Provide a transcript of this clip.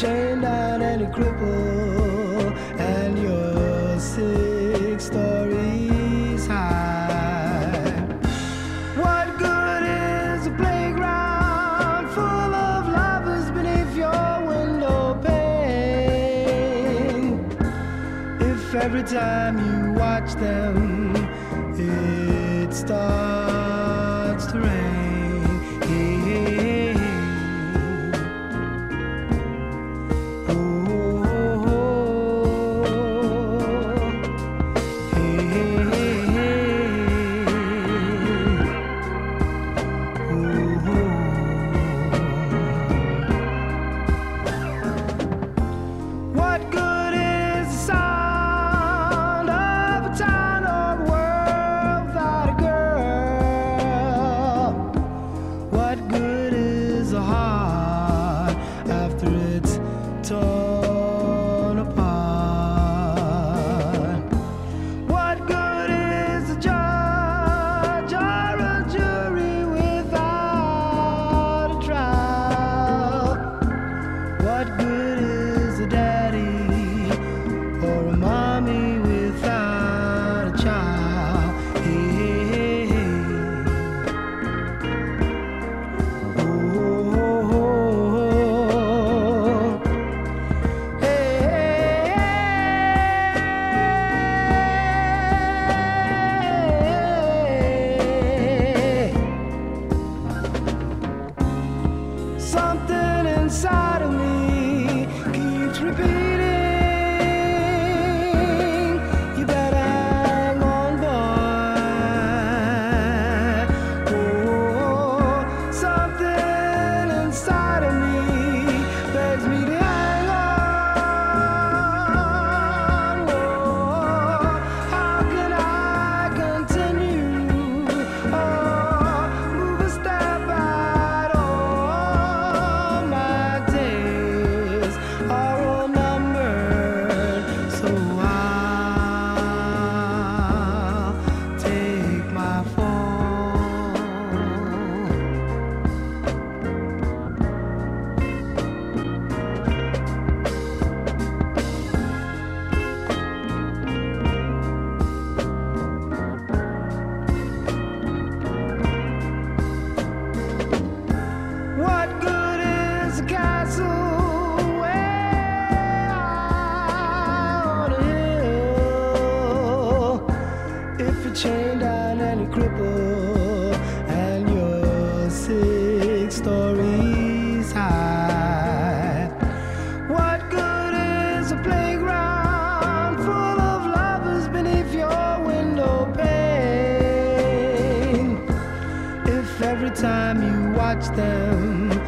chained down and a cripple, and you're six stories high. What good is a playground full of lovers beneath your window pane if every time you watch them it starts to rain? watch them.